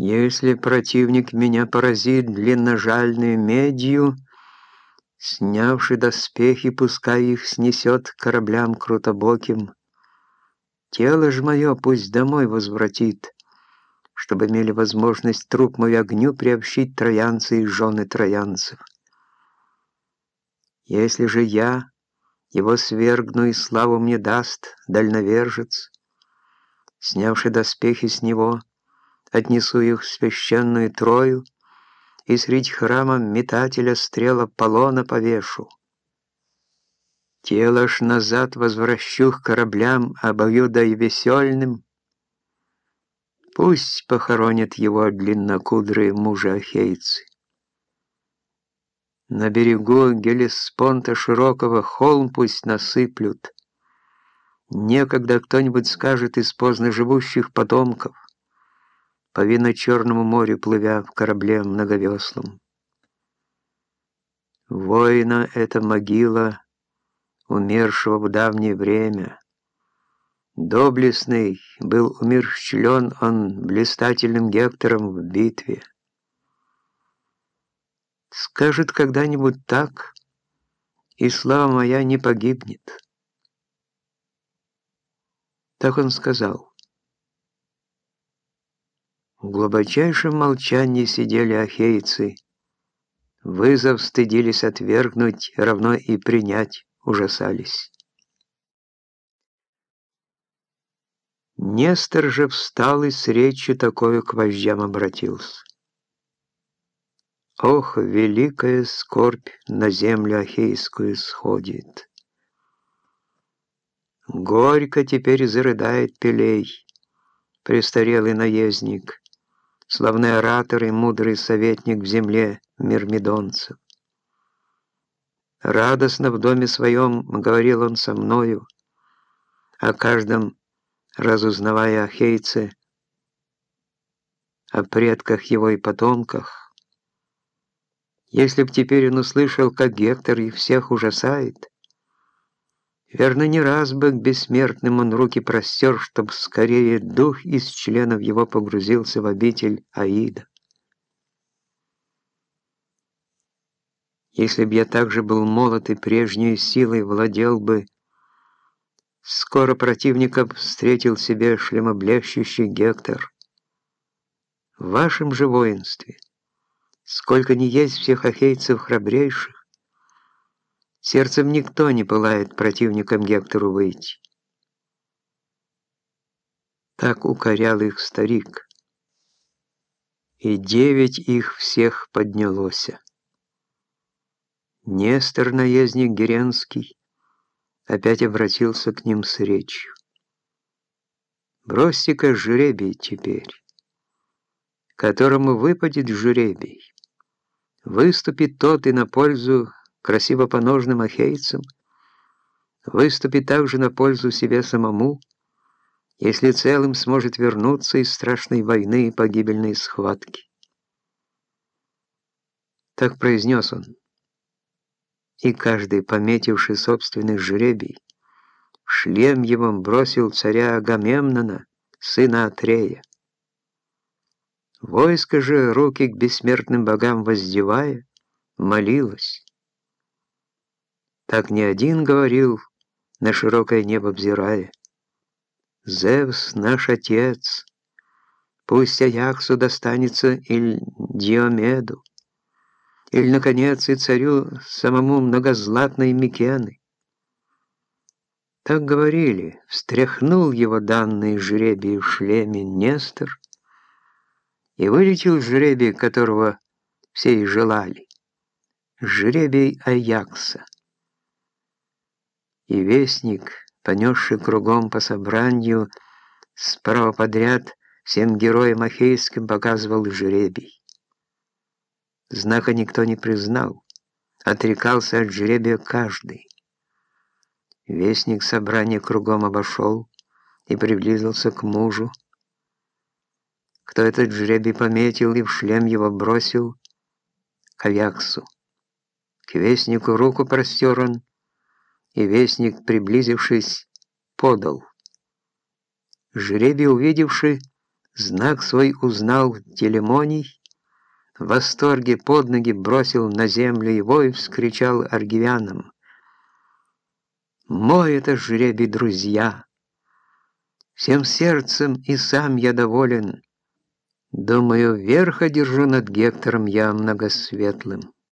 Если противник меня поразит длинножальной медью, снявши доспехи, пускай их снесет кораблям крутобоким, тело ж мое пусть домой возвратит, чтобы имели возможность труп мой огню приобщить троянцы и жены троянцев. Если же я его свергну и славу мне даст дальновержец, снявший доспехи с него, отнесу их в священную Трою и средь храма метателя стрел Аполлона повешу. Тело ж назад возвращу к кораблям обоюда и весельным, Пусть похоронят его длиннокудрые мужа-ахейцы. На берегу Гелеспонта широкого холм пусть насыплют. Некогда кто-нибудь скажет из поздно живущих потомков, по вино-черному морю плывя в корабле многовеслом. Воина — это могила, умершего в давнее время. Доблестный был умерщвлен он блистательным Гектором в битве. Скажет когда-нибудь так, и слава моя не погибнет. Так он сказал. В глубочайшем молчании сидели ахейцы. Вызов стыдились отвергнуть, равно и принять ужасались. Нестор же встал и с речью такой к вождям обратился. Ох, великая скорбь на землю Ахейскую сходит. Горько теперь зарыдает Пелей, престарелый наездник, славный оратор и мудрый советник в земле мирмидонцев. Радостно в доме своем говорил он со мною, о каждом, разузнавая о о предках его и потомках. Если б теперь он услышал, как Гектор их всех ужасает, Верно, не раз бы к бессмертным он руки простер, чтоб скорее дух из членов его погрузился в обитель Аида. Если б я также был молод и прежней силой владел бы, скоро противников встретил себе шлемоблещущий Гектор. В вашем же воинстве, сколько ни есть всех ахейцев храбрейших, Сердцем никто не пылает противникам Гектору выйти. Так укорял их старик. И девять их всех поднялося. Нестор, наездник Геренский, опять обратился к ним с речью. «Бросьте-ка жребий теперь, которому выпадет жребий. Выступит тот и на пользу красиво поножным ахейцам, выступит также на пользу себе самому, если целым сможет вернуться из страшной войны и погибельной схватки. Так произнес он. И каждый, пометивший собственный жребий, шлем его бросил царя Агамемнона, сына Атрея. Войско же, руки к бессмертным богам воздевая, молилось. Так не один говорил, на широкое небо взирая. «Зевс наш отец, пусть Аяксу достанется или Диомеду, или, наконец, и царю самому многозлатной Микены». Так говорили, встряхнул его данный жребий в шлеме Нестор, и вылетел жребий, которого все и желали, жребий Аякса и вестник, понесший кругом по собранию, справа подряд всем героям Ахейским показывал жребий. Знака никто не признал, отрекался от жребия каждый. Вестник собрания кругом обошел и приблизился к мужу. Кто этот жребий пометил и в шлем его бросил, к. К вестнику руку простер он, и вестник, приблизившись, подал. Жребий, увидевший, Знак свой узнал Телемоний, в восторге под ноги бросил на землю его и вскричал аргивянам. «Мой это жребий, друзья! Всем сердцем и сам я доволен. Думаю, верх одержу над Гектором я многосветлым».